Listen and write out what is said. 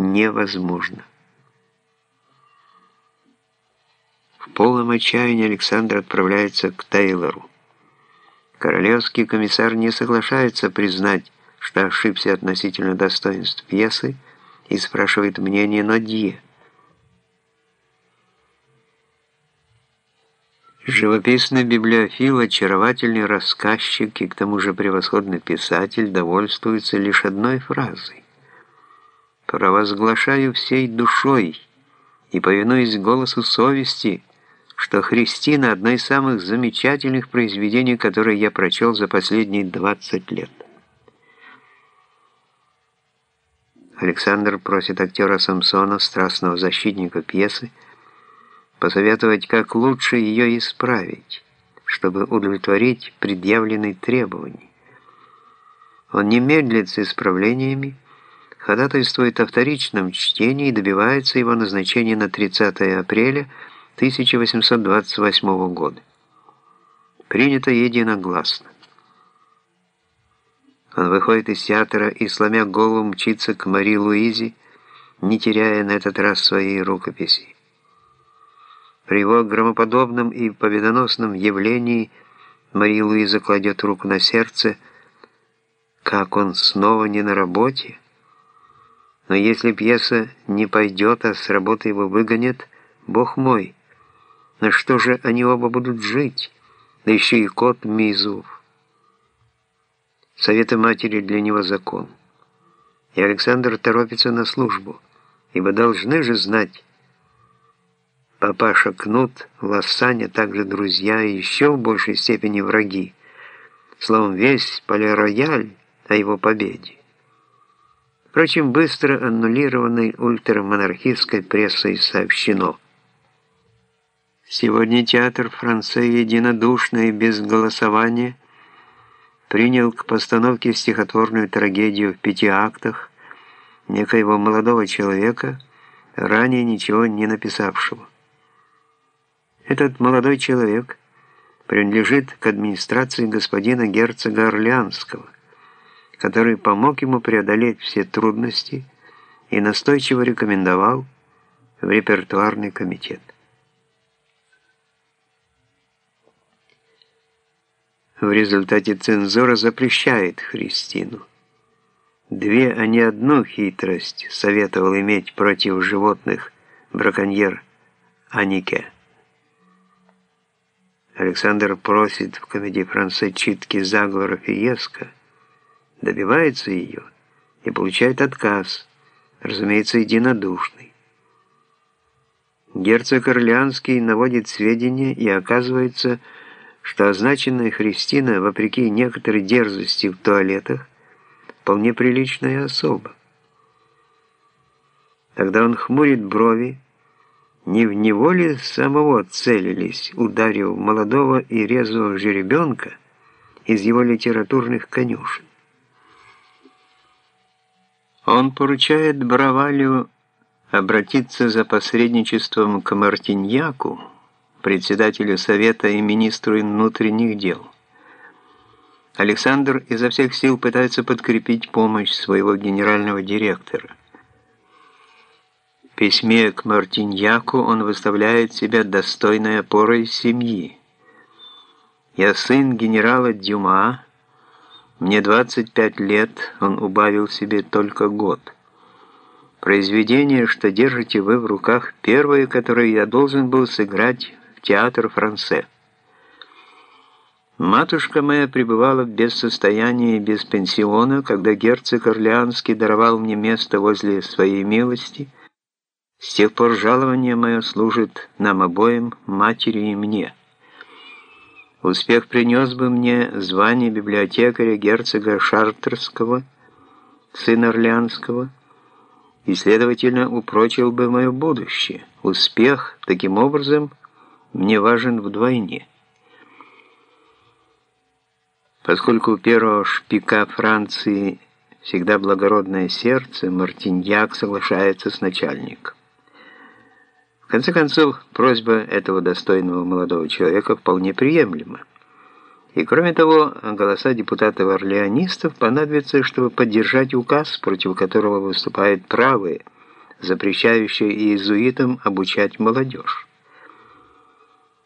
невозможно. В полном отчаянии Александр отправляется к Тейлору. Королевский комиссар не соглашается признать, что ошибся относительно достоинств пьесы и спрашивает мнение Нодье. Живописный библиофил, очаровательный рассказчик и к тому же превосходный писатель довольствуется лишь одной фразой. «Провозглашаю всей душой и повинуясь голосу совести», что «Христина» — одно из самых замечательных произведений, которые я прочел за последние 20 лет. Александр просит актера Самсона, страстного защитника пьесы, посоветовать, как лучше ее исправить, чтобы удовлетворить предъявленные требования. Он не медлит с исправлениями, ходатайствует о вторичном чтении и добивается его назначения на 30 апреля 1828 года. Принято единогласно. Он выходит из театра и, сломя голову, мчится к Мари Луизе, не теряя на этот раз своей рукописи. При его громоподобном и победоносном явлении Мария Луиза кладет руку на сердце, как он снова не на работе. Но если пьеса не пойдет, а с работы его выгонят, бог мой, на что же они оба будут жить? Да еще и кот Мизув. Советы матери для него закон. И Александр торопится на службу, ибо должны же знать, Папаша Кнут, Лассаня, также друзья и еще в большей степени враги. Словом, весь полирояль о его победе. Впрочем, быстро аннулированной ультрамонархистской прессой сообщено. Сегодня театр Франце единодушно и без голосования принял к постановке стихотворную трагедию в пяти актах некоего молодого человека, ранее ничего не написавшего. Этот молодой человек принадлежит к администрации господина герцога Орлеанского, который помог ему преодолеть все трудности и настойчиво рекомендовал в репертуарный комитет. В результате цензура запрещает Христину. Две, а не одну хитрость советовал иметь против животных браконьер Анике. Александр просит в комедии Франце читки заговора Фиеско, добивается ее и получает отказ, разумеется, единодушный. Герцог Орлеанский наводит сведения, и оказывается, что означенная Христина, вопреки некоторой дерзости в туалетах, вполне приличная особа. Тогда он хмурит брови, не в него ли самого целились, ударив молодого и резвого жеребенка из его литературных конюшен? Он поручает Бравалю обратиться за посредничеством к Мартиньяку, председателю Совета и министру внутренних дел. Александр изо всех сил пытается подкрепить помощь своего генерального директора письме к Мартиньяку он выставляет себя достойной опорой семьи. «Я сын генерала Дюма, мне 25 лет, он убавил себе только год. Произведение, что держите вы в руках, первое, которое я должен был сыграть в театр Франце». Матушка моя пребывала без состояния и без пенсиона, когда герцог Орлеанский даровал мне место возле своей милости – с тех пор жалование мое служит нам обоим, матери и мне. Успех принес бы мне звание библиотекаря герцога Шартерского, сына Орлеанского, и, следовательно, упрочил бы мое будущее. Успех, таким образом, мне важен вдвойне. Поскольку у первого шпика Франции всегда благородное сердце, Мартиньяк соглашается с начальником. В конце концов, просьба этого достойного молодого человека вполне приемлема. И кроме того, голоса депутатов-орлеонистов понадобятся, чтобы поддержать указ, против которого выступают правые, запрещающая иезуитам обучать молодежь.